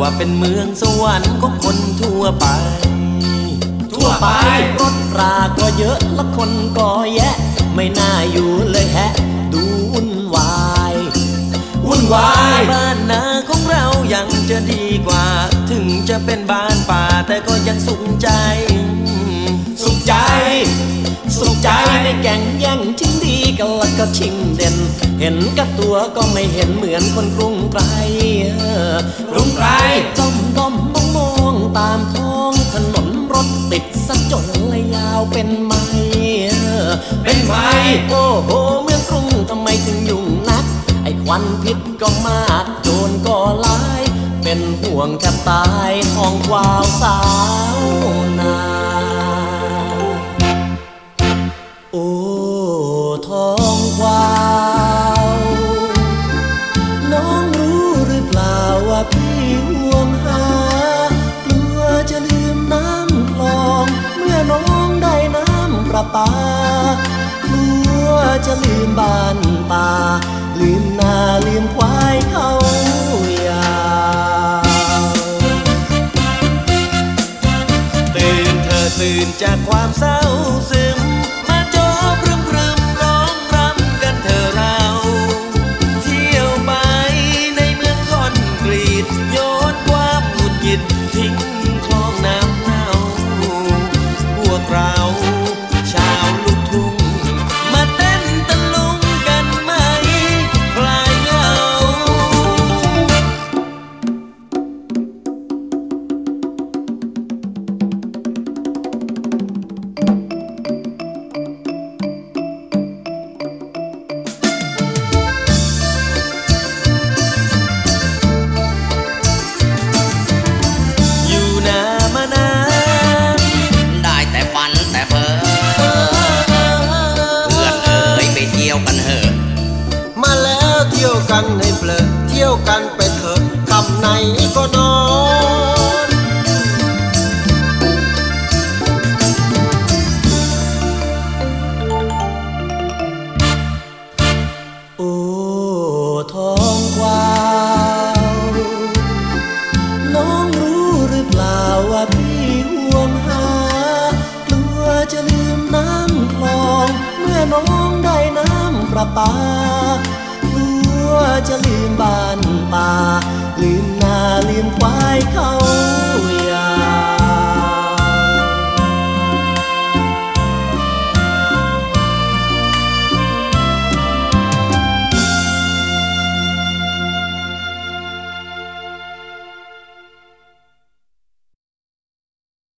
ว่าเป็นเมืองสวรรค์ของคนทั่วไป ทั่วไปรถราก็เยอะและคนก็แยะ ไม่น่าอยู่เลยแฮะ ดูวุ่นวายวุ่นวายบ้านนาของเรายังจะดีกว่า ถึงจะเป็นบ้านป่าแต่ก็ยังสุขใจ สุขใจ สุขใจในแก่งแย่งชิงดี กันแล้วก็ชิงเด่น เห็นกับตัวก็ไม่เห็นเหมือนคนกรุงไกลกรุงไกลจ้อมด้อมมองมองตามท้องถนนรถติดสักจนเลยยาวเป็นไมเป็นไมโอ้โหเมืองกรุงทำไมถึงยุ่งนัก ไอ้ควันพิษก็มากโจรก็หลาย เป็นห่วงแทบตายท้องวาวสาวนา ประปากลัวจะลืมบ้านป่า ลืมนาลืมควายเขายาวตื่นเธอตื่นจากความเศร้าซึม ยวกันให้เพลิดเที่ยวกันไปเถอะคำไหนก็นอนโอ้ท้องกวาวน้องรู้หรือเปล่าว่าพี่ห่วงหากลัวจะลืมน้ำคลอง เมื่อน้องได้น้ำประปา จะลืมบ้านป่าลืม